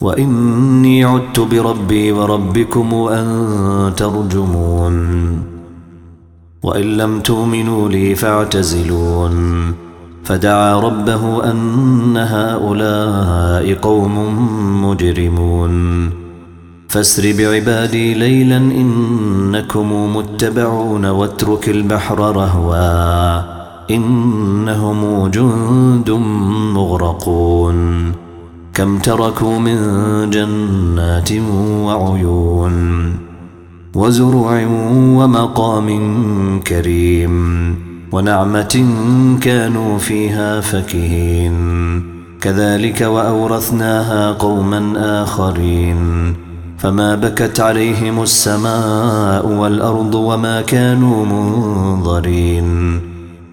وإني عدت بربي وربكم أن ترجمون. وإن لم تؤمنوا لي فاعتزلون. فدعا ربه أن هؤلاء قوم مجرمون. فاسر بعبادي ليلا إنكم متبعون واترك البحر رهوا إنهم جند مغرقون. كم تركوا من جنات وعيون وزروع ومقام كريم ونعمة كانوا فيها فكهين. كذلك وأورثناها قوما آخرين. فما بكت عليهم السماء والأرض وما كانوا منظرين.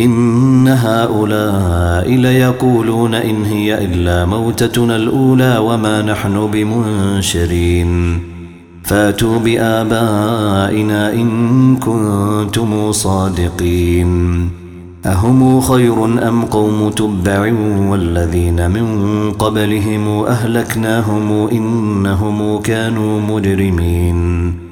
إن هؤلاء ليقولون إن هي إلا موتتنا الأولى وما نحن بمنشرين. فاتوا بآبائنا إن كنتم صادقين. أهم خير أم قوم تبع والذين من قبلهم أهلكناهم إنهم كانوا مجرمين.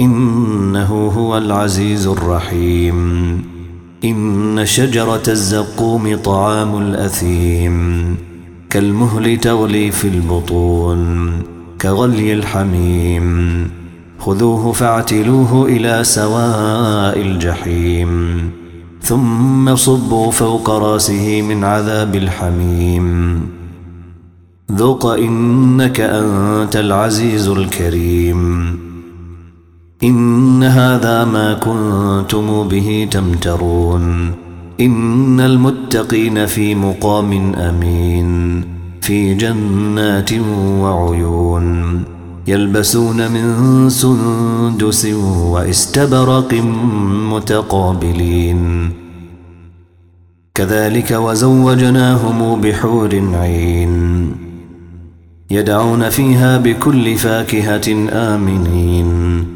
إنه هو العزيز الرحيم. إن شجرة الزقوم طعام الأثيم كالمهل تغلي في البطون كغلي الحميم. خذوه فاعتلوه إلى سواء الجحيم ثم صبوا فوق رأسه من عذاب الحميم. ذق إنك أنت العزيز الكريم. إن هذا ما كنتم به تمترون. إن المتقين في مقام أمين في جنات وعيون. يلبسون من سندس واستبرق متقابلين. كذلك وزوجناهم بحور عين. يدعون فيها بكل فاكهة آمنين.